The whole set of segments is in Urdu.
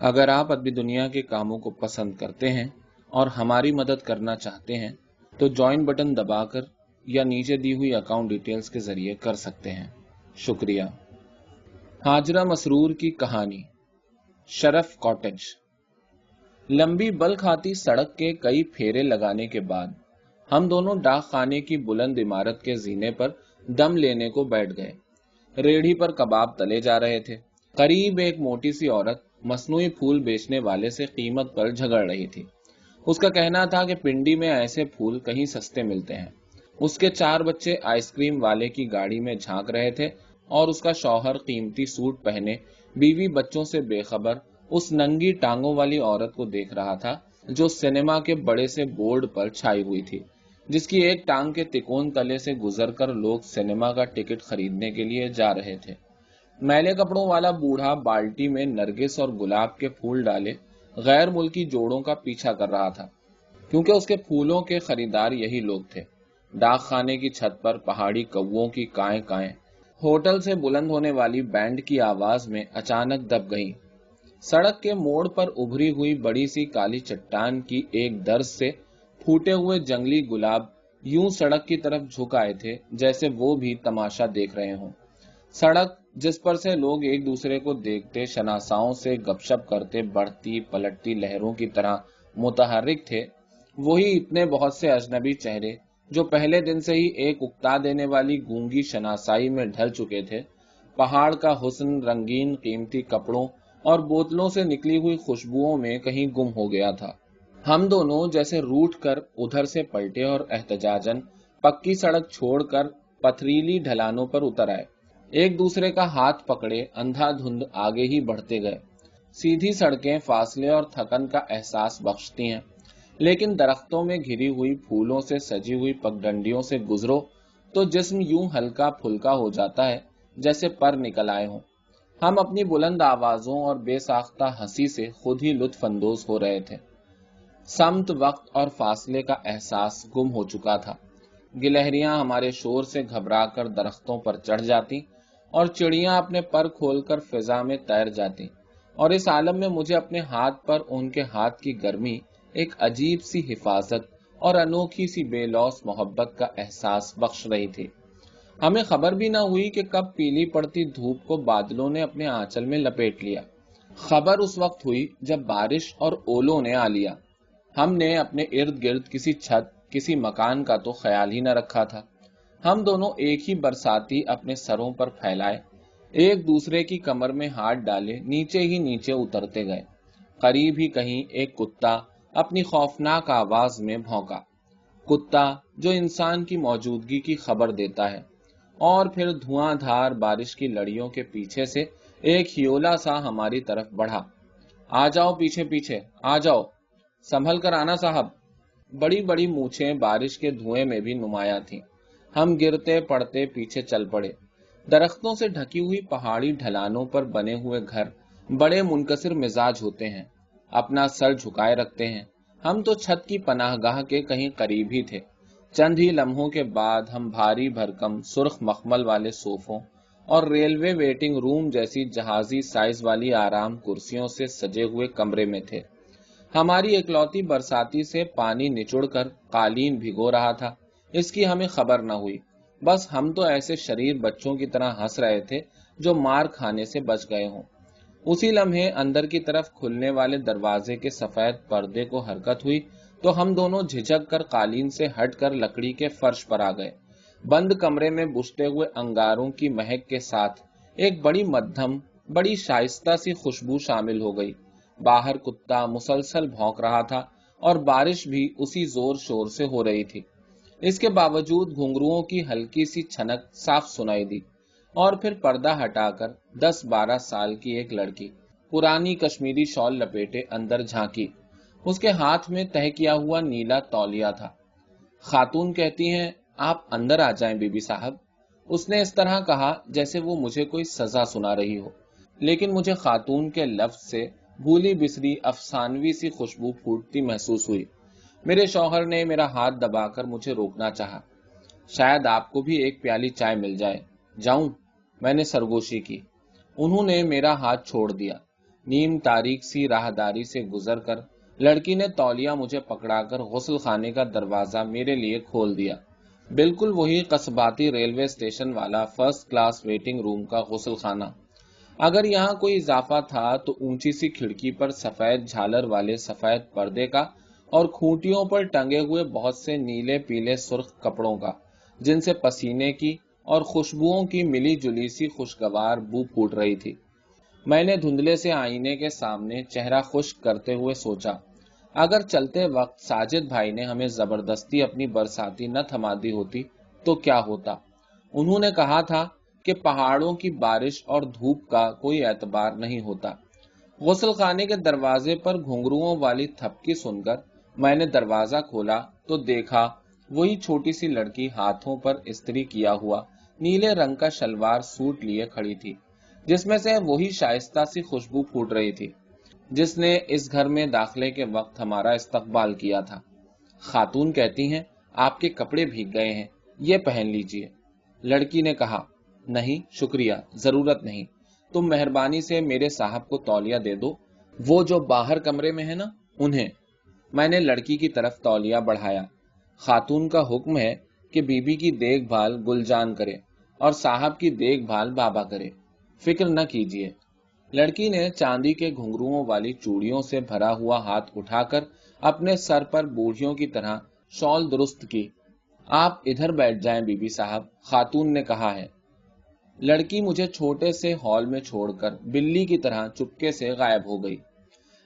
اگر آپ ادبی دنیا کے کاموں کو پسند کرتے ہیں اور ہماری مدد کرنا چاہتے ہیں، تو جوائن بٹن دبا کر یا نیچے دی ہوئی اکاؤنٹ ڈیٹیلز کے ذریعے کر سکتے ہیں۔ شکریہ۔ ہاجرہ مسرور کی کہانی۔ شرف کاٹج لمبی بل کھاتی سڑک کے کئی پھیرے لگانے کے بعد، ہم دونوں ڈاک خانے کی بلند عمارت کے زینے پر دم لینے کو بیٹھ گئے۔ ریڑھی پر کباب تلے جا رہے تھے۔ قریب ایک موٹی سی عورت مصنوعی پھول بیچنے والے سے قیمت پر جھگڑ رہی تھی۔ اس کا کہنا تھا کہ پنڈی میں ایسے پھول کہیں سستے ملتے ہیں۔ اس کے چار بچے آئس کریم والے کی گاڑی میں جھانک رہے تھے اور اس کا شوہر قیمتی سوٹ پہنے بیوی بچوں سے بے خبر اس ننگی ٹانگوں والی عورت کو دیکھ رہا تھا جو سینما کے بڑے سے بورڈ پر چھائی ہوئی تھی، جس کی ایک ٹانگ کے تکون تلے سے گزر کر لوگ سینما کا ٹکٹ خریدنے کے لیے جا رہے تھے۔ میلے کپڑوں والا بوڑھا بالٹی میں نرگس اور گلاب کے پھول ڈالے، غیر ملکی جوڑوں کا پیچھا کر رہا تھا، کیونکہ اس کے پھولوں کے خریدار یہی لوگ تھے۔ ڈاک خانے کی چھت پر پہاڑی کوں کی کائیں کائیں۔ ہوٹل سے بلند ہونے والی بینڈ کی آواز میں اچانک دب گئی سڑک کے موڑ پر ابھری ہوئی بڑی سی کالی چٹان کی ایک درس سے پھوٹے ہوئے جنگلی گلاب یوں سڑک کی طرف جھکائے تھے جیسے وہ بھی تماشا دیکھ رہے ہوں۔ سڑک جس پر سے لوگ ایک دوسرے کو دیکھتے، شناساؤں سے گپ شپ کرتے، بڑھتی، پلٹتی لہروں کی طرح متحرک تھے۔ وہی اتنے بہت سے اجنبی چہرے جو پہلے دن سے ہی ایک اکتا دینے والی گونگی شناسائی میں ڈھل چکے تھے۔ پہاڑ کا حسن، رنگین، قیمتی کپڑوں اور بوتلوں سے نکلی ہوئی خوشبوؤں میں کہیں گم ہو گیا تھا۔ ہم دونوں جیسے روٹ کر ادھر سے پلٹے اور احتجاجن پکی سڑک چھوڑ کر پتھریلی ڈھلانوں پر اتر آئے۔ ایک دوسرے کا ہاتھ پکڑے، اندھا دھند آگے ہی بڑھتے گئے۔ سیدھی سڑکیں، فاصلے اور تھکن کا احساس بخشتی ہیں۔ لیکن درختوں میں گھری ہوئی پھولوں سے سجی ہوئی پگڈنڈیوں سے گزرو تو جسم یوں ہلکا پھلکا ہو جاتا ہے جیسے پر نکل آئے ہوں۔ ہم اپنی بلند آوازوں اور بے ساختہ ہنسی سے خود ہی لطف اندوز ہو رہے تھے۔ سمت وقت اور فاصلے کا احساس گم ہو چکا تھا۔ گلہریاں ہمارے شور سے گھبرا کر درختوں پر چڑھ جاتی۔ اور چڑیاں اپنے پر کھول کر فضا میں تیر جاتی اور اس عالم میں مجھے اپنے ہاتھ پر ان کے ہاتھ کی گرمی ایک عجیب سی حفاظت اور انوکھی سی بے لوس محبت کا احساس بخش رہی تھی۔ ہمیں خبر بھی نہ ہوئی کہ کب پیلی پڑتی دھوپ کو بادلوں نے اپنے آنچل میں لپیٹ لیا۔ خبر اس وقت ہوئی جب بارش اور اولوں نے آ لیا۔ ہم نے اپنے ارد گرد کسی چھت، کسی مکان کا تو خیال ہی نہ رکھا تھا۔ ہم دونوں ایک ہی برساتی اپنے سروں پر پھیلائے۔ ایک دوسرے کی کمر میں ہاتھ ڈالے، نیچے ہی نیچے اترتے گئے۔ قریب ہی کہیں ایک کتا اپنی خوفناک آواز میں بھونکا۔ کتا جو انسان کی موجودگی کی خبر دیتا ہے۔ اور پھر دھواں دھار بارش کی لڑیوں کے پیچھے سے ایک ہیولا سا ہماری طرف بڑھا۔ آ جاؤ پیچھے پیچھے، آ جاؤ۔ سنبھل کر آنا صاحب۔ بڑی بڑی مونچھیں بارش کے دھوئیں میں بھی نمایاں تھیں۔ ہم گرتے پڑتے پیچھے چل پڑے۔ درختوں سے ڈھکی ہوئی پہاڑی ڈھلانوں پر بنے ہوئے گھر بڑے منکسر مزاج ہوتے ہیں۔ اپنا سر جھکائے رکھتے ہیں۔ ہم تو چھت کی پناہ گاہ کے کہیں قریب ہی تھے۔ چند ہی لمحوں کے بعد ہم بھاری بھرکم، سرخ مخمل والے صوفوں اور ریلوے ویٹنگ روم جیسی جہازی سائز والی آرام کرسیوں سے سجے ہوئے کمرے میں تھے۔ ہماری اکلوتی برساتی سے پانی نچڑ کر قالین بھگو رہا تھا۔ اس کی ہمیں خبر نہ ہوئی۔ بس ہم تو ایسے شریر بچوں کی طرح ہنس رہے تھے جو مار کھانے سے بچ گئے ہوں۔ اسی لمحے اندر کی طرف کھلنے والے دروازے کے سفید پردے کو حرکت ہوئی تو ہم دونوں جھجک کر قالین سے ہٹ کر لکڑی کے فرش پر آ گئے۔ بند کمرے میں بجتے ہوئے انگاروں کی مہک کے ساتھ ایک بڑی مدھم، بڑی شائستہ سی خوشبو شامل ہو گئی۔ باہر کتا مسلسل بھونک رہا تھا اور بارش بھی اسی زور شور سے ہو رہی تھی۔ اس کے باوجود گھنگروؤں کی ہلکی سی چھنک صاف سنائی دی اور پھر پردہ ہٹا کر دس بارہ سال کی ایک لڑکی، پرانی کشمیری شال لپیٹے اندر جھانکی۔ اس کے ہاتھ میں تہ کیا ہوا نیلا تولیا تھا۔ خاتون کہتی ہیں، آپ اندر آ جائیں بی بی صاحب۔ اس نے اس طرح کہا جیسے وہ مجھے کوئی سزا سنا رہی ہو۔ لیکن مجھے خاتون کے لفظ سے بھولی بسری افسانوی سی خوشبو پھوٹتی محسوس ہوئی۔ میرے شوہر نے میرا ہاتھ دبا کر مجھے روکنا چاہا۔ شاید آپ کو بھی ایک پیالی چائے مل جائے۔ جاؤں۔ میں نے سرگوشی کی۔ انہوں نے میرا ہاتھ چھوڑ دیا۔ نیم تاریخ سی راہداری سے گزر کر لڑکی نے تولیا مجھے پکڑا کر غسل خانے کا دروازہ میرے لیے کھول دیا۔ بالکل وہی قصباتی ریلوے اسٹیشن والا فرسٹ کلاس ویٹنگ روم کا غسل خانہ۔ اگر یہاں کوئی اضافہ تھا تو اونچی سی کھڑکی پر سفید جھالر والے سفید پردے کا اور کھوٹیوں پر ٹنگے ہوئے بہت سے نیلے پیلے سرخ کپڑوں کا، جن سے پسینے کی اور خوشبوؤں کی ملی جلی سی خوشگوار بو پھوٹ رہی تھی۔ میں نے دھندلے سے آئینے کے سامنے چہرہ خشک کرتے ہوئے سوچا، اگر چلتے وقت ساجد بھائی نے ہمیں زبردستی اپنی برساتی نہ تھما دی ہوتی تو کیا ہوتا؟ انہوں نے کہا تھا کہ پہاڑوں کی بارش اور دھوپ کا کوئی اعتبار نہیں ہوتا۔ غسل خانے کے دروازے پر گھنگروؤں والی تھپکی سن کر میں نے دروازہ کھولا تو دیکھا وہی چھوٹی سی لڑکی ہاتھوں پر استری کیا ہوا، نیلے رنگ کا شلوار سوٹ لیے کھڑی تھی، جس میں سے وہی شائستہ سی خوشبو پھوٹ رہی تھی، جس نے اس گھر میں داخلے کے وقت ہمارا استقبال کیا تھا۔ خاتون کہتی ہیں، آپ کے کپڑے بھیگ گئے ہیں، یہ پہن لیجیے۔ لڑکی نے کہا، نہیں، شکریہ، ضرورت نہیں۔ تم مہربانی سے میرے صاحب کو تولیا دے دو، وہ جو باہر کمرے میں ہے نا، انہیں میں نے لڑکی کی طرف تولیا بڑھایا۔ خاتون کا حکم ہے کہ بی بی کی دیکھ بھال گلجان کرے اور صاحب کی دیکھ بھال بابا کرے۔ فکر نہ کیجیے لڑکی نے چاندی کے گھنگرو والی چوڑیوں سے بھرا ہوا ہاتھ اٹھا کر اپنے سر پر بوڑھیوں کی طرح شال درست کی۔ آپ ادھر بیٹھ جائیں بی بی صاحب، خاتون نے کہا ہے۔ لڑکی مجھے چھوٹے سے ہال میں چھوڑ کر بلی کی طرح چپکے سے غائب ہو گئی۔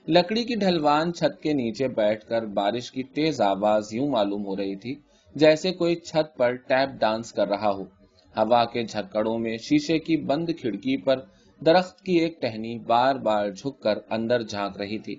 لکڑی کی ڈھلوان چھت کے نیچے بیٹھ کر بارش کی تیز آواز یوں معلوم ہو رہی تھی جیسے کوئی چھت پر ٹیپ ڈانس کر رہا ہو۔ ہوا کے جھکڑوں میں شیشے کی بند کھڑکی پر درخت کی ایک ٹہنی بار بار جھک کر اندر جھانک رہی تھی۔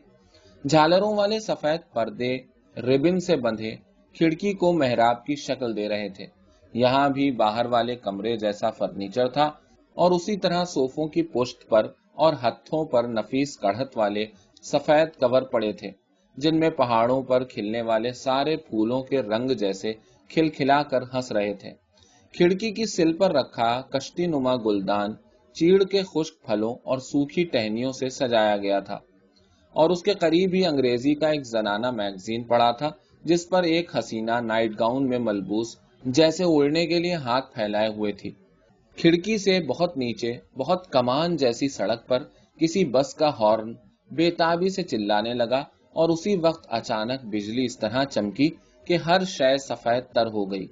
جھالروں والے سفید پردے ریبن سے بندھے کھڑکی کو محراب کی شکل دے رہے تھے۔ یہاں بھی باہر والے کمرے جیسا فرنیچر تھا اور اسی طرح صوفوں کی پشت پر اور ہتھوں پر نفیس کڑھت والے سفید کور پڑے تھے، جن میں پہاڑوں پر کھلنے والے سارے پھولوں کے رنگ جیسے کھل کھلا کر ہنس رہے تھے۔ کھڑکی کی سل پر رکھا کشتی نما گلدان چیڑ کے خشک پھلوں اور سوکھی ٹہنیوں سے سجایا گیا تھا۔ اور اس کے قریب ہی انگریزی کا ایک زنانہ میگزین پڑا تھا، جس پر ایک حسینہ نائٹ گاؤن میں ملبوس جیسے اڑنے کے لیے ہاتھ پھیلائے ہوئے تھی۔ کھڑکی سے بہت نیچے، بہت کمان جیسی سڑک پر کسی بس کا ہارن بےتابی سے چلانے لگا اور اسی وقت اچانک بجلی اس طرح چمکی کہ ہر شے سفید تر ہو گئی۔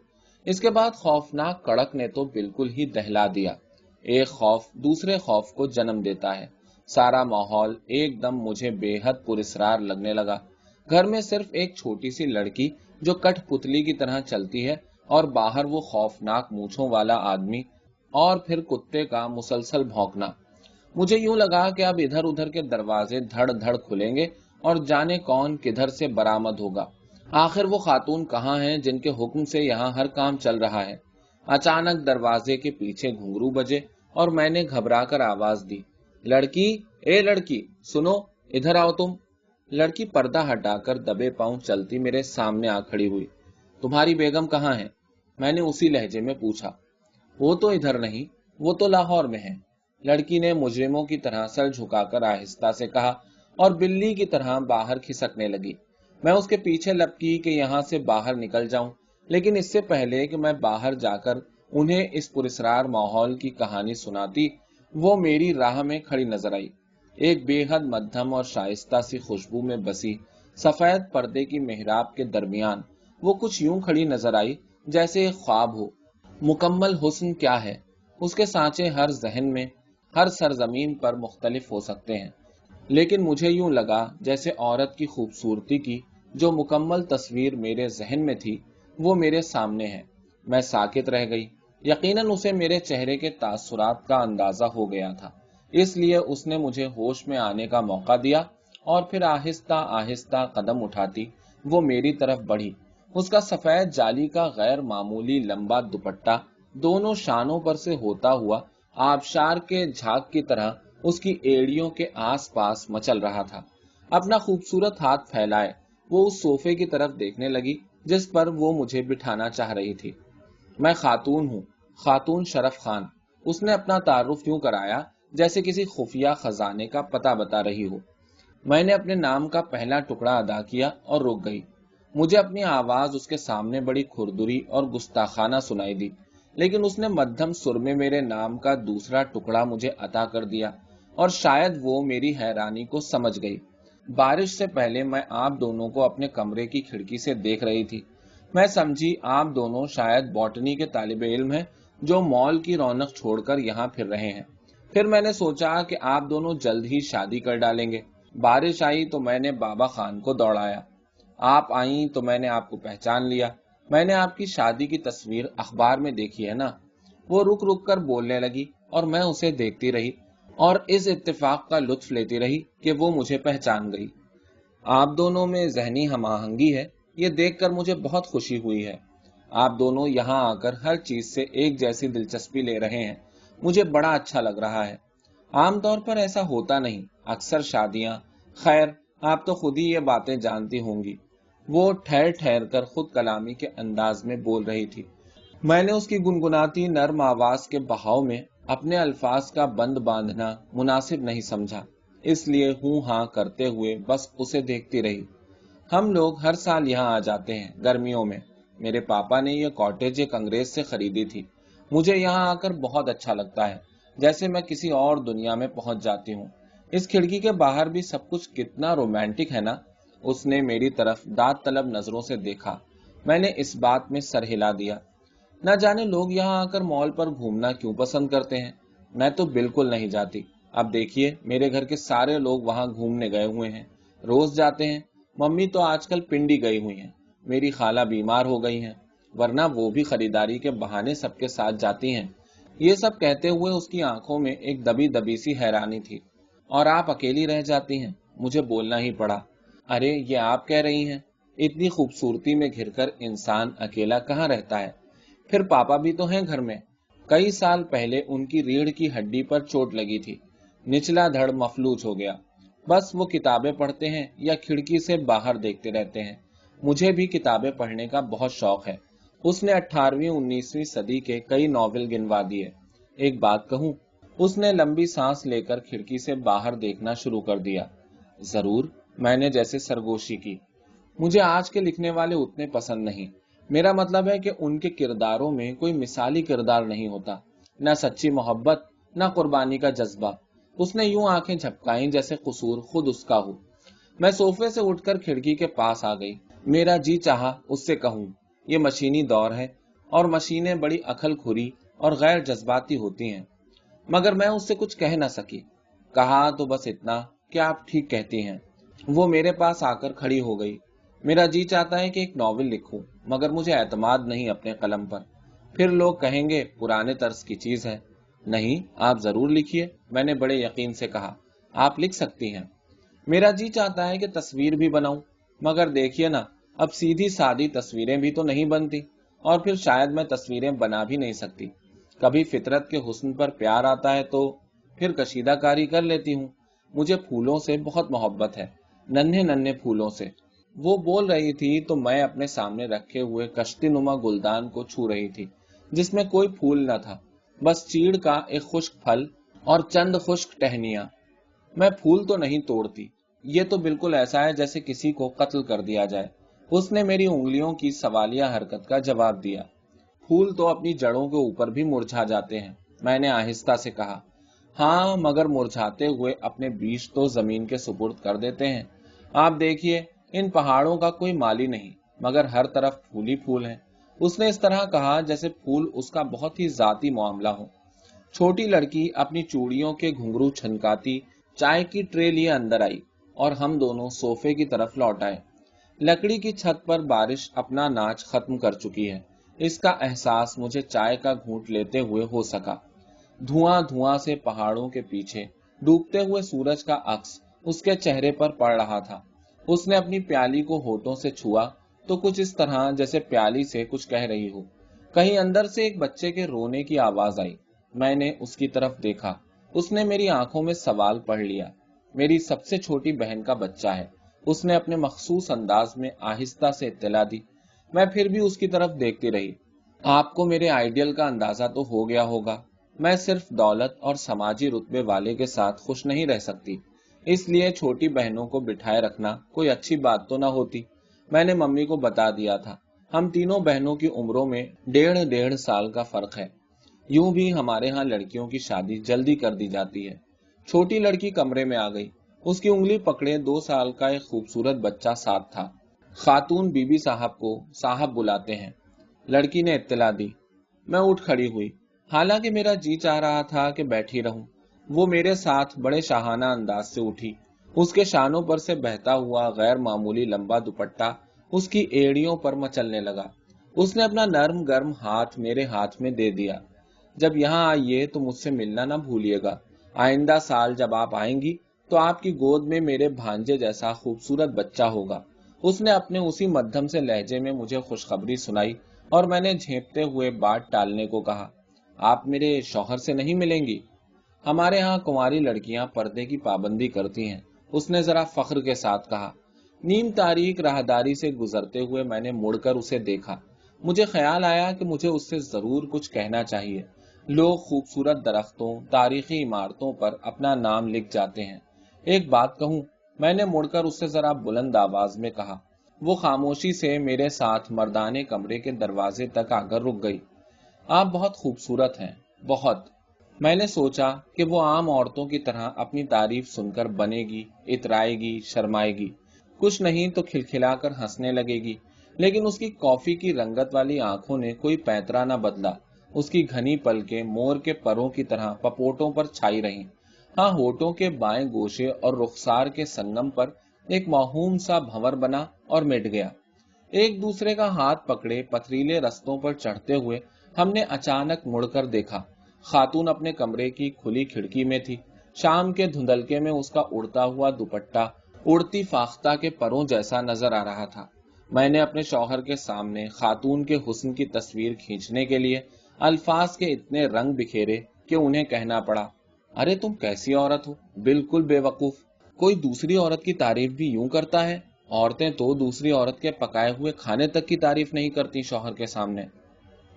اس کے بعد خوفناک کڑک نے تو بالکل ہی دہلا دیا۔ ایک خوف دوسرے خوف کو جنم دیتا ہے۔ سارا ماحول ایک دم مجھے بے حد پرسرار لگنے لگا۔ گھر میں صرف ایک چھوٹی سی لڑکی جو کٹ پتلی کی طرح چلتی ہے اور باہر وہ خوفناک مونچھوں والا آدمی اور پھر کتے کا مسلسل بھونکنا۔ مجھے یوں لگا کہ اب ادھر ادھر کے دروازے دھڑ دھڑ کھلیں گے اور جانے کون کدھر سے برامد ہوگا۔ آخر وہ خاتون کہاں ہیں جن کے حکم سے یہاں ہر کام چل رہا ہے؟ اچانک دروازے کے پیچھے گھنگرو بجے اور میں نے گھبرا کر آواز دی۔ لڑکی، اے لڑکی، سنو، ادھر آؤ تم۔ لڑکی پردہ ہٹا کر دبے پاؤں چلتی میرے سامنے آ کھڑی ہوئی۔ تمہاری بیگم کہاں ہے؟ میں نے اسی لہجے میں پوچھا۔ وہ تو ادھر نہیں، وہ تو لاہور میں ہے لڑکی نے مجرموں کی طرح سر جھکا کر آہستہ سے کہا اور بلی کی طرح باہر کھسکنے لگی۔ میں اس کے پیچھے لپکی کہ یہاں سے باہر نکل جاؤں، لیکن اس سے پہلے کہ میں باہر جا کر انہیں اس پرسرار ماحول کی کہانی سناتی، وہ میری راہ میں کھڑی نظر آئی۔ ایک بے حد مدھم اور شائستہ سی خوشبو میں بسی سفید پردے کی محراب کے درمیان وہ کچھ یوں کھڑی نظر آئی جیسے ایک خواب ہو۔ مکمل حسن کیا ہے؟ اس کے سانچے ہر ذہن میں ہر سرزمین پر مختلف ہو سکتے ہیں۔ لیکن مجھے یوں لگا جیسے عورت کی خوبصورتی کی جو مکمل تصویر میرے ذہن میں تھی، وہ میرے سامنے ہے۔ میں ساکت رہ گئی۔ یقیناً اسے میرے چہرے کے تاثرات کا اندازہ ہو گیا تھا۔ اس لیے اس نے مجھے ہوش میں آنے کا موقع دیا اور پھر آہستہ آہستہ قدم اٹھاتی، وہ میری طرف بڑھی۔ اس کا سفید جالی کا غیر معمولی لمبا دوپٹہ دونوں شانوں پر سے ہوتا ہوا آبشار کے جھاگ کی طرح اس کی ایڑیوں کے آس پاس مچل رہا تھا۔ اپنا خوبصورت ہاتھ پھیلائے، وہ اس صوفے کی طرف دیکھنے لگی، جس پر وہ مجھے بٹھانا چاہ رہی تھی۔ میں خاتون ہوں، خاتون شرف خان۔ اس نے اپنا تعارف یوں کرایا جیسے کسی خفیہ خزانے کا پتہ بتا رہی ہو۔ میں نے اپنے نام کا پہلا ٹکڑا ادا کیا اور رک گئی۔ مجھے اپنی آواز اس کے سامنے بڑی کھردری اور گستاخانہ سنائی دی۔ لیکن اس نے مدھم سر میں میرے نام کا دوسرا ٹکڑا مجھے عطا کر دیا اور شاید وہ میری حیرانی کو سمجھ گئی۔ بارش سے پہلے میں آپ دونوں کو اپنے کمرے کی کھڑکی سے دیکھ رہی تھی۔ میں سمجھی آپ دونوں شاید بوٹنی کے طالب علم ہیں جو مال کی رونق چھوڑ کر یہاں پھر رہے ہیں۔ پھر میں نے سوچا کہ آپ دونوں جلد ہی شادی کر ڈالیں گے۔ بارش آئی تو میں نے بابا خان کو دوڑایا۔ آپ آئیں تو میں نے آپ کو پہچان لیا۔ میں نے آپ کی شادی کی تصویر اخبار میں دیکھی ہے نا۔ وہ رک رک کر بولنے لگی اور میں اسے دیکھتی رہی اور اس اتفاق کا لطف لیتی رہی کہ وہ مجھے پہچان گئی۔ آپ دونوں میں ذہنی ہم آہنگی ہے، یہ دیکھ کر مجھے بہت خوشی ہوئی ہے۔ آپ دونوں یہاں آ کر ہر چیز سے ایک جیسی دلچسپی لے رہے ہیں۔ مجھے بڑا اچھا لگ رہا ہے۔ عام طور پر ایسا ہوتا نہیں۔ اکثر شادیاں، خیر، آپ تو خود ہی یہ باتیں جانتی ہوں گی۔ وہ ٹھہر ٹھہر کر خود کلامی کے انداز میں بول رہی تھی۔ میں نے اس کی گنگناتی نرم آواز کے بہاؤ میں اپنے الفاظ کا بند باندھنا مناسب نہیں سمجھا۔ اس لیے ہوں ہاں کرتے ہوئے بس اسے دیکھتی رہی۔ ہم لوگ ہر سال یہاں آ جاتے ہیں گرمیوں میں۔ میرے پاپا نے یہ کاٹیج ایک انگریز سے خریدی تھی۔ مجھے یہاں آ کر بہت اچھا لگتا ہے۔ جیسے میں کسی اور دنیا میں پہنچ جاتی ہوں۔ اس کھڑکی کے باہر بھی سب کچھ کتنا رومانٹک ہے نا؟ اس نے میری طرف داد طلب نظروں سے دیکھا۔ میں نے اس بات میں سر ہلا دیا۔ نہ جانے لوگ یہاں آ کر مال پر گھومنا کیوں پسند کرتے ہیں؟ میں تو بالکل نہیں جاتی۔ اب دیکھیے، میرے گھر کے سارے لوگ وہاں گھومنے گئے ہوئے ہیں۔ روز جاتے ہیں۔ ممی تو آج کل پنڈی گئی ہوئی ہیں۔ میری خالہ بیمار ہو گئی ہیں۔ ورنہ وہ بھی خریداری کے بہانے سب کے ساتھ جاتی ہیں۔ یہ سب کہتے ہوئے اس کی آنکھوں میں ایک دبی دبی سی حیرانی تھی۔ اور آپ اکیلی رہ جاتی ہیں؟ مجھے بولنا ہی پڑا۔ ارے، یہ آپ کہہ رہی ہیں۔ اتنی خوبصورتی میں گھر کر انسان اکیلا کہاں رہتا ہے؟ پھر پاپا بھی تو ہیں گھر میں۔ کئی سال پہلے ان کی ریڑھ کی ہڈی پر چوٹ لگی تھی۔ نچلا دھڑ مفلوج ہو گیا۔ بس وہ کتابیں پڑھتے ہیں یا کھڑکی سے باہر دیکھتے رہتے ہیں۔ مجھے بھی کتابیں پڑھنے کا بہت شوق ہے۔ اس نے اٹھارہویں، انیسویں صدی کے کئی ناول گنوا دیے۔ ایک بات کہوں، اس نے لمبی سانس لے کر کھڑکی سے باہر دیکھنا شروع کر دیا۔ ضرور میں نے جیسے سرگوشی کی۔ مجھے آج کے لکھنے والے اتنے پسند نہیں۔ میرا مطلب ہے کہ ان کے کرداروں میں کوئی مثالی کردار نہیں ہوتا۔ نہ سچی محبت، نہ قربانی کا جذبہ۔ اس نے یوں آنکھیں جھپکائیں جیسے قصور خود اس کا ہو۔ میں صوفے سے اٹھ کر کھڑکی کے پاس آ گئی۔ میرا جی چاہا اس سے کہوں، یہ مشینی دور ہے اور مشینیں بڑی اکھل کھری اور غیر جذباتی ہوتی ہیں۔ مگر میں اس سے کچھ کہہ نہ سکی۔ کہا تو بس اتنا، کہ آپ ٹھیک کہتی ہیں۔ وہ میرے پاس آ کر کھڑی ہو گئی۔ میرا جی چاہتا ہے کہ ایک ناول لکھوں، مگر مجھے اعتماد نہیں اپنے قلم پر۔ پھر لوگ کہیں گے، پرانے طرز کی چیز ہے۔ نہیں، آپ ضرور لکھیے۔ میں نے بڑے یقین سے کہا، آپ لکھ سکتی ہیں۔ میرا جی چاہتا ہے کہ تصویر بھی بناؤں، مگر دیکھیے نا، اب سیدھی سادی تصویریں بھی تو نہیں بنتی، اور پھر شاید میں تصویریں بنا بھی نہیں سکتی۔ کبھی فطرت کے حسن پر پیار آتا ہے تو پھر کشیدہ کاری کر لیتی ہوں۔ مجھے پھولوں سے بہت محبت ہے۔ ننھے ننھے پھولوں سے۔ وہ بول رہی تھی، تو میں اپنے سامنے رکھے ہوئے کشتی نما گلدان کو چھو رہی تھی، جس میں کوئی پھول نہ تھا۔ بس چیڑ کا ایک خشک پھل اور چند خشک ٹہنیاں۔ میں پھول تو نہیں توڑتی، یہ تو بالکل ایسا ہے جیسے کسی کو قتل کر دیا جائے۔ اس نے میری انگلیوں کی سوالیہ حرکت کا جواب دیا۔ پھول تو اپنی جڑوں کے اوپر بھی مرجھا جاتے ہیں، میں نے آہستہ سے کہا۔ ہاں مگر مرجھاتے ہوئے اپنے بیج تو زمین کے سپرد کر دیتے ہیں۔ آپ دیکھیے، ان پہاڑوں کا کوئی مالی نہیں، مگر ہر طرف پھول ہی پھول ہیں۔ اس نے اس طرح کہا جیسے پھول اس کا بہت ہی ذاتی معاملہ ہو۔ چھوٹی لڑکی اپنی چوڑیوں کے گھنگرو چھنکاتی چائے کی ٹرے لیے اندر آئی اور ہم دونوں صوفے کی طرف لوٹ آئے۔ لکڑی کی چھت پر بارش اپنا ناچ ختم کر چکی ہے۔ اس کا احساس مجھے چائے کا گھونٹ لیتے ہوئے ہو سکا۔ دھواں دھواں سے پہاڑوں کے پیچھے ڈوبتے ہوئے سورج کا عکس اس کے چہرے پر پڑ رہا تھا۔ اس نے اپنی پیالی کو ہوٹوں سے چھوا تو کچھ اس طرح جیسے پیالی سے کچھ کہہ رہی ہو۔ کہیں اندر سے ایک بچے کے رونے کی آواز آئی۔ میں نے اس کی طرف دیکھا۔ اس نے میری آنکھوں میں سوال پڑھ لیا۔ میری سب سے چھوٹی بہن کا بچہ ہے۔ اس نے اپنے مخصوص انداز میں آہستہ سے اطلاع دی۔ میں پھر بھی اس کی طرف دیکھتی رہی۔ آپ کو میرے آئیڈیل کا اندازہ تو ہو گیا ہوگا۔ میں صرف دولت اور سماجی رتبے والے کے ساتھ خوش نہیں رہ سکتی۔ اس لیے چھوٹی بہنوں کو بٹھائے رکھنا کوئی اچھی بات تو نہ ہوتی۔ میں نے ممی کو بتا دیا تھا۔ ہم تینوں بہنوں کی عمروں میں ڈیڑھ ڈیڑھ سال کا فرق ہے۔ یوں بھی ہمارے ہاں لڑکیوں کی شادی جلدی کر دی جاتی ہے۔ چھوٹی لڑکی کمرے میں آ گئی۔ اس کی انگلی پکڑے دو سال کا ایک خوبصورت بچہ ساتھ تھا۔ خاتون بی بی صاحب کو صاحب بلاتے ہیں۔ لڑکی نے اطلاع دی۔ میں اٹھ کھڑی ہوئی۔ حالانکہ میرا جی چاہ رہا تھا کہ بیٹھی رہوں۔ وہ میرے ساتھ بڑے شاہانہ انداز سے اٹھی۔ اس کے شانوں پر سے بہتا ہوا غیر معمولی لمبا دوپٹا اس کی ایڑیوں پر مچلنے لگا۔ اس نے اپنا نرم گرم ہاتھ میرے ہاتھ میں دے دیا۔ جب یہاں آئیے تو مجھ سے ملنا نہ بھولیے گا۔ آئندہ سال جب آپ آئیں گی تو آپ کی گود میں میرے بھانجے جیسا خوبصورت بچہ ہوگا۔ اس نے اپنے اسی مدھم سے لہجے میں مجھے خوشخبری سنائی اور میں نے جھیپتے ہوئے بات ٹالنے کو کہا۔ آپ میرے شوہر سے نہیں ملیں گی۔ ہمارے ہاں کماری لڑکیاں پردے کی پابندی کرتی ہیں۔ اس نے ذرا فخر کے ساتھ کہا، نیم تاریخ راہداری سے گزرتے ہوئے میں نے مڑ کر اسے دیکھا۔ مجھے خیال آیا کہ مجھے اس سے ضرور کچھ کہنا چاہیے۔ لوگ خوبصورت درختوں، تاریخی عمارتوں پر اپنا نام لکھ جاتے ہیں۔ ایک بات کہوں، میں نے مڑ کر اس سے ذرا بلند آواز میں کہا، وہ خاموشی سے میرے ساتھ مردانے کمرے کے دروازے تک آ کر رک گئی۔ آپ بہت خوبصورت ہیں، بہت۔ میں نے سوچا کہ وہ عام عورتوں کی طرح اپنی تعریف سن کر بنے گی اترائے گی شرمائے گی کچھ نہیں تو کھلکھلا کر ہنسنے لگے گی لیکن اس کی کافی کی رنگت والی آنکھوں نے کوئی پیترا نہ بدلا۔ اس کی گھنی پل کے مور کے پروں کی طرح پپوٹوں پر چھائی رہی ہاں ہوٹوں کے بائیں گوشے اور رخسار کے سنگم پر ایک معہوم سا بھور بنا اور مٹ گیا۔ ایک دوسرے کا ہاتھ پکڑے پتریلے رستوں پر چڑھتے ہوئے ہم نے اچانک مڑ کر دیکھا، خاتون اپنے کمرے کی کھلی کھڑکی میں تھی۔ شام کے دھندلکے میں اس کا اڑتا ہوا دوپٹا اڑتی فاختہ کے پروں جیسا نظر آ رہا تھا۔ میں نے اپنے شوہر کے سامنے خاتون کے حسن کی تصویر کھینچنے کے لیے الفاظ کے اتنے رنگ بکھیرے کہ انہیں کہنا پڑا، ارے تم کیسی عورت ہو؟ بالکل بے وقوف۔ کوئی دوسری عورت کی تعریف بھی یوں کرتا ہے؟ عورتیں تو دوسری عورت کے پکائے ہوئے کھانے تک کی تعریف نہیں کرتی شوہر کے سامنے۔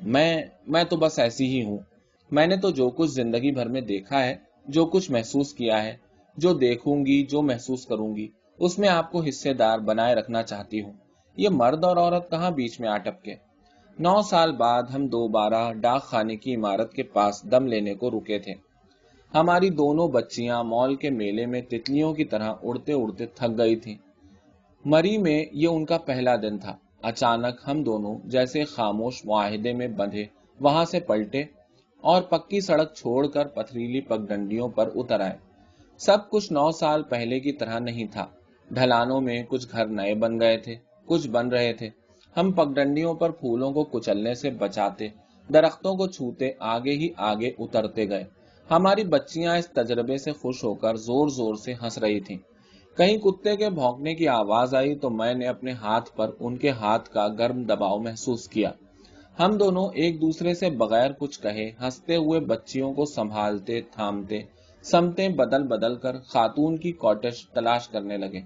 میں میں تو بس ایسی ہی ہوں۔ میں نے تو جو کچھ زندگی بھر میں دیکھا ہے، جو کچھ محسوس کیا ہے، جو دیکھوں گی، جو محسوس کروں گی، اس میں آپ کو حصے دار بنائے رکھنا چاہتی ہوں۔ یہ مرد اور عورت کہاں بیچ میں آٹپ کے نو سال بعد ہم دوبارہ ڈاک خانے کی عمارت کے پاس دم لینے کو رکے تھے۔ ہماری دونوں بچیاں مال کے میلے میں تتلیوں کی طرح اڑتے اڑتے تھک گئی تھی مری میں یہ ان کا پہلا دن تھا۔ اچانک ہم دونوں جیسے خاموش معاہدے میں بندھے، وہاں سے پلٹے اور پکی سڑک چھوڑ کر پتھریلی پگ ڈنڈیوں پر اتر آئے۔ سب کچھ نو سال پہلے کی طرح نہیں تھا۔ ڈھلانوں میں کچھ گھر نئے بن گئے تھے، کچھ بن رہے تھے۔ ہم پگ ڈنڈیوں پر پھولوں کو کچلنے سے بچاتے، درختوں کو چھوتے آگے ہی آگے اترتے گئے۔ ہماری بچیاں اس تجربے سے خوش ہو کر زور زور سے ہنس رہی تھیں۔ کہیں کتے کے بھونکنے کی آواز آئی تو میں نے اپنے ہاتھ پر ان کے ہاتھ کا گرم دباؤ محسوس کیا۔ ہم دونوں ایک دوسرے سے بغیر کچھ کہے، ہنستے ہوئے بچیوں کو سنبھالتے، تھامتے، سمتے بدل بدل کر خاتون کی کوٹش تلاش کرنے لگے۔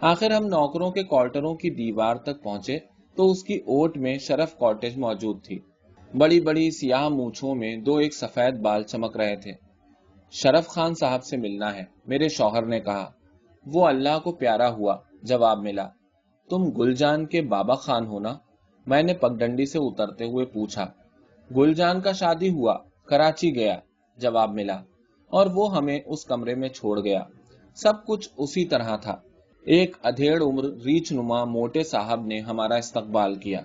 آخر ہم نوکروں کے کوارٹروں کی دیوار تک پہنچے تو اس کی اوٹ میں شرف کوٹیج موجود تھی۔ بڑی بڑی سیاہ مونچھوں میں دو ایک سفید بال چمک رہے تھے۔ شرف خان صاحب سے ملنا ہے، میرے شوہر نے کہا۔ وہ اللہ کو پیارا ہوا، جواب ملا۔ تم گل جان کے بابا خان ہونا میں نے پگڈنڈی سے اترتے ہوئے پوچھا۔ گل جان کا شادی ہوا، کراچی گیا، جواب ملا۔ اور وہ ہمیں اس کمرے میں چھوڑ گیا۔ سب کچھ اسی طرح تھا۔ ایک ادھیڑ عمر ریچ نما موٹے صاحب نے ہمارا استقبال کیا۔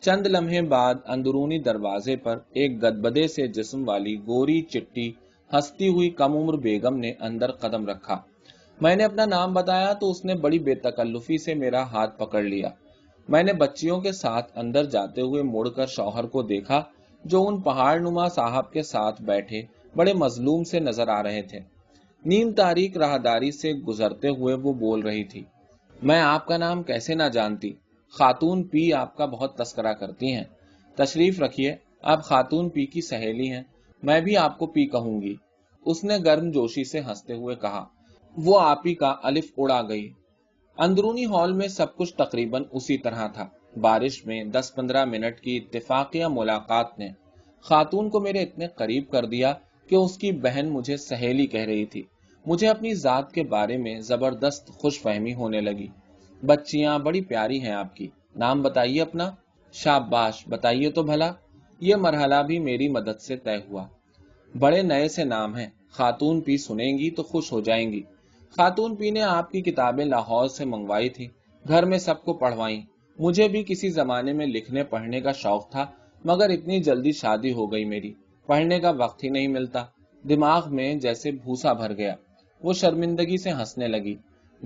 چند لمحے بعد اندرونی دروازے پر ایک گدبدے سے جسم والی گوری چٹی ہستی ہوئی کم عمر بیگم نے اندر قدم رکھا۔ میں نے اپنا نام بتایا تو اس نے بڑی بے تکلفی سے میرا ہاتھ پکڑ لیا۔ میں نے بچیوں کے ساتھ اندر جاتے ہوئے مڑ کر شوہر کو دیکھا جو ان پہاڑ نما صاحب کے ساتھ بیٹھے، بڑے مظلوم سے نظر آ رہے تھے۔ نیم تاریخ راہداری سے گزرتے ہوئے وہ بول رہی تھی، میں آپ کا نام کیسے نہ جانتی؟ خاتون پی آپ کا بہت تذکرہ کرتی ہیں۔ تشریف رکھیے، آپ خاتون پی کی سہیلی ہیں، میں بھی آپ کو پی کہوں گی۔ اس نے گرم جوشی سے ہنستے ہوئے کہا وہ آپ ہی کا الف اڑا گئی۔ اندرونی ہال میں سب کچھ تقریباً اسی طرح تھا۔ بارش میں دس پندرہ منٹ کی اتفاقیہ ملاقات نے خاتون کو میرے اتنے قریب کر دیا کہ اس کی بہن مجھے سہیلی کہہ رہی تھی۔ مجھے اپنی ذات کے بارے میں زبردست خوش فہمی ہونے لگی۔ بچیاں بڑی پیاری ہیں آپ کی۔ نام بتائیے اپنا؟ شاباش، بتائیے تو بھلا۔ یہ مرحلہ بھی میری مدد سے طے ہوا۔ بڑے نئے سے نام ہیں۔ خاتون پی سنیں گی تو خوش ہو جائیں گی۔ خاتون پی نے آپ کی کتابیں لاہور سے منگوائی تھی۔ گھر میں سب کو پڑھوائی مجھے بھی کسی زمانے میں لکھنے پڑھنے کا شوق تھا، مگر اتنی جلدی شادی ہو گئی میری۔ پڑھنے کا وقت ہی نہیں ملتا۔ دماغ میں جیسے بھوسا بھر گیا۔ وہ شرمندگی سے ہنسنے لگی۔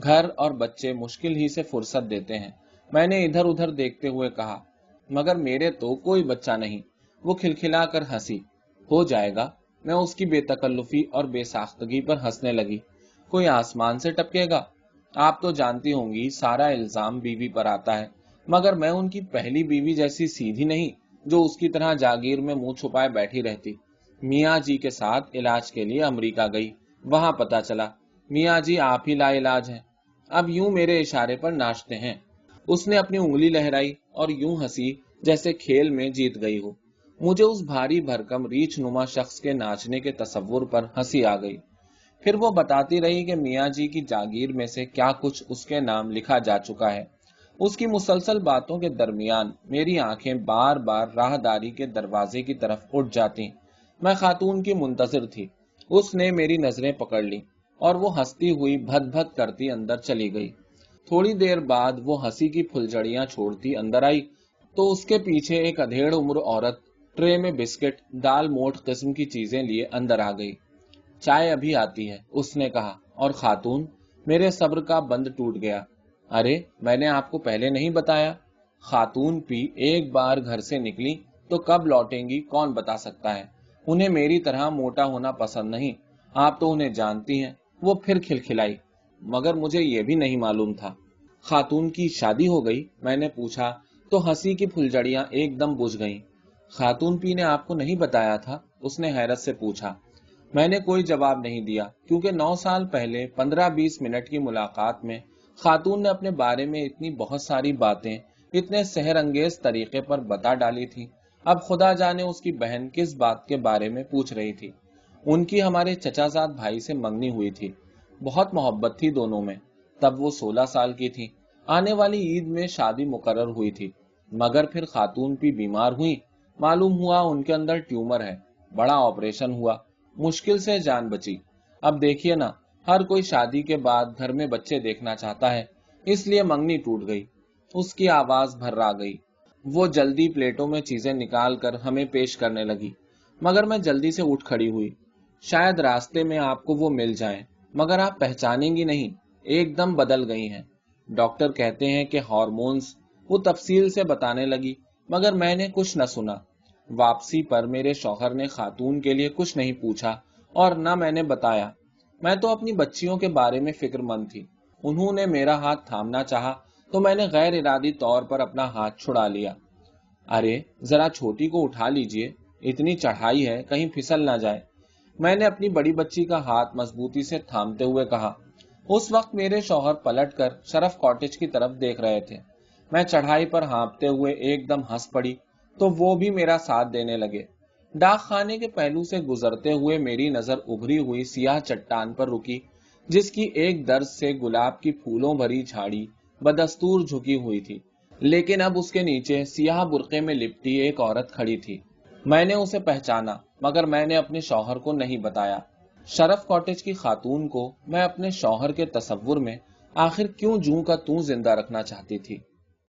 گھر اور بچے مشکل ہی سے فرصت دیتے ہیں۔ میں نے ادھر ادھر دیکھتے ہوئے کہا، مگر میرے تو کوئی بچہ نہیں۔ وہ کھلکھلا کر ہنسی۔ ہو جائے گا، میں اس کی بے تکلفی اور بے ساختگی پر ہنسنے لگی۔ کوئی آسمان سے ٹپکے گا۔ آپ تو جانتی ہوں گی، سارا الزام بیوی پر آتا ہے۔ مگر میں ان کی پہلی بیوی جیسی سیدھی نہیں، جو اس کی طرح جاگیر میں منہ چھپائے بیٹھی رہتی۔ میاں جی کے ساتھ علاج کے لیے امریکہ گئی۔ وہاں پتا چلا، میاں جی آپ ہی لا علاج ہیں۔ اب یوں میرے اشارے پر ناچتے ہیں۔ اس نے اپنی انگلی لہرائی اور یوں ہنسی جیسے کھیل میں جیت گئی ہو۔ مجھے اس بھاری بھرکم ریچھ نما شخص کے ناچنے کے تصور پر ہنسی آ گئی۔ پھر وہ بتاتی رہی کہ میاں جی کی جاگیر میں سے کیا کچھ اس کے نام لکھا جا چکا ہے۔ اس کی مسلسل باتوں کے درمیان میری آنکھیں بار بار راہداری کے دروازے کی طرف اٹھ جاتی۔ میں خاتون کی منتظر تھی۔ اس نے میری نظریں پکڑ لی اور وہ ہنستی ہوئی بھد بھد کرتی اندر چلی گئی۔ تھوڑی دیر بعد وہ ہنسی کی پھلجڑیاں چھوڑتی اندر آئی۔ تو اس کے پیچھے ایک ادھیڑ عمر عورت ٹرے میں بسکٹ، دال موٹ قسم کی چیزیں لیے اندر آ گئی۔ چائے ابھی آتی ہے، اس نے کہا، اور خاتون، میرے صبر کا بند ٹوٹ گیا۔ ارے، میں نے آپ کو پہلے نہیں بتایا۔ خاتون پی ایک بار گھر سے نکلی، تو کب لوٹیں گی؟ کون بتا سکتا ہے؟ انہیں میری طرح موٹا ہونا پسند نہیں۔ آپ تو انہیں جانتی ہیں۔ وہ پھر کھلکھلائی، مگر مجھے یہ بھی نہیں معلوم تھا۔ خاتون کی شادی ہو گئی، میں نے پوچھا، تو ہنسی کی پھلجڑیاں ایک دم بجھ گئیں۔ خاتون پی نے آپ کو نہیں بتایا تھا؟ اس نے حیرت سے پوچھا میں نے کوئی جواب نہیں دیا کیونکہ نو سال پہلے پندرہ بیس منٹ کی ملاقات میں خاتون نے اپنے بارے میں اتنی بہت ساری باتیں، اتنے سحر انگیز طریقے پر بتا ڈالی تھی۔ اب خدا جانے اس کی بہن کس بات کے بارے میں پوچھ رہی تھی۔ ان کی ہمارے چچا زاد بھائی سے منگنی ہوئی تھی۔ بہت محبت تھی دونوں میں۔ تب وہ سولہ سال کی تھی۔ آنے والی عید میں شادی مقرر ہوئی تھی۔ مگر پھر خاتون بھی بیمار ہوئی۔ معلوم ہوا ان کے اندر ٹیومر ہے۔ بڑا آپریشن ہوا۔ مشکل سے جان بچی۔ اب دیکھیے نا، ہر کوئی شادی کے بعد گھر میں بچے دیکھنا چاہتا ہے، اس لیے منگنی ٹوٹ گئی۔ اس کی آواز بھر گئی۔ وہ جلدی پلیٹوں میں چیزیں نکال کر ہمیں پیش کرنے لگی۔ مگر میں جلدی سے اٹھ کھڑی ہوئی۔ شاید راستے میں آپ کو وہ مل جائیں، مگر آپ پہچانیں گی نہیں۔ ایک دم بدل گئی ہیں۔ ڈاکٹر کہتے ہیں کہ ہارمونز وہ تفصیل سے بتانے لگی، مگر میں نے کچھ نہ سنا۔ واپسی پر میرے شوہر نے خاتون کے لیے کچھ نہیں پوچھا اور نہ میں نے بتایا۔ میں تو اپنی بچیوں کے بارے میں فکر مند تھی۔ انہوں نے میرا ہاتھ تھامنا چاہا تو میں نے غیر ارادی طور پر اپنا ہاتھ چھڑا لیا۔ ارے، ذرا چھوٹی کو اٹھا لیجیے۔ اتنی چڑھائی ہے، کہیں پھسل نہ جائے۔ میں نے اپنی بڑی بچی کا ہاتھ مضبوطی سے تھامتے ہوئے کہا۔ اس وقت میرے شوہر پلٹ کر شرف کاٹیج کی طرف دیکھ رہے تھے۔ میں چڑھائی پر ہانپتے ہوئے ایک دم ہنس پڑی۔ تو وہ بھی میرا ساتھ دینے لگے۔ ڈاک خانے کے پہلو سے گزرتے ہوئے میری نظر ابری ہوئی سیاہ چٹان پر رکی، جس کی ایک درد سے گلاب کی پھولوں بھری جھاڑی بدستور جھکی ہوئی تھی۔ لیکن اب اس کے نیچے سیاہ برقے میں لپٹی ایک عورت کھڑی تھی۔ میں نے اسے پہچانا، مگر میں نے اپنے شوہر کو نہیں بتایا۔ شرف کاٹیج کی خاتون کو میں اپنے شوہر کے تصور میں آخر کیوں جوں کا توں زندہ رکھنا چاہتی تھی؟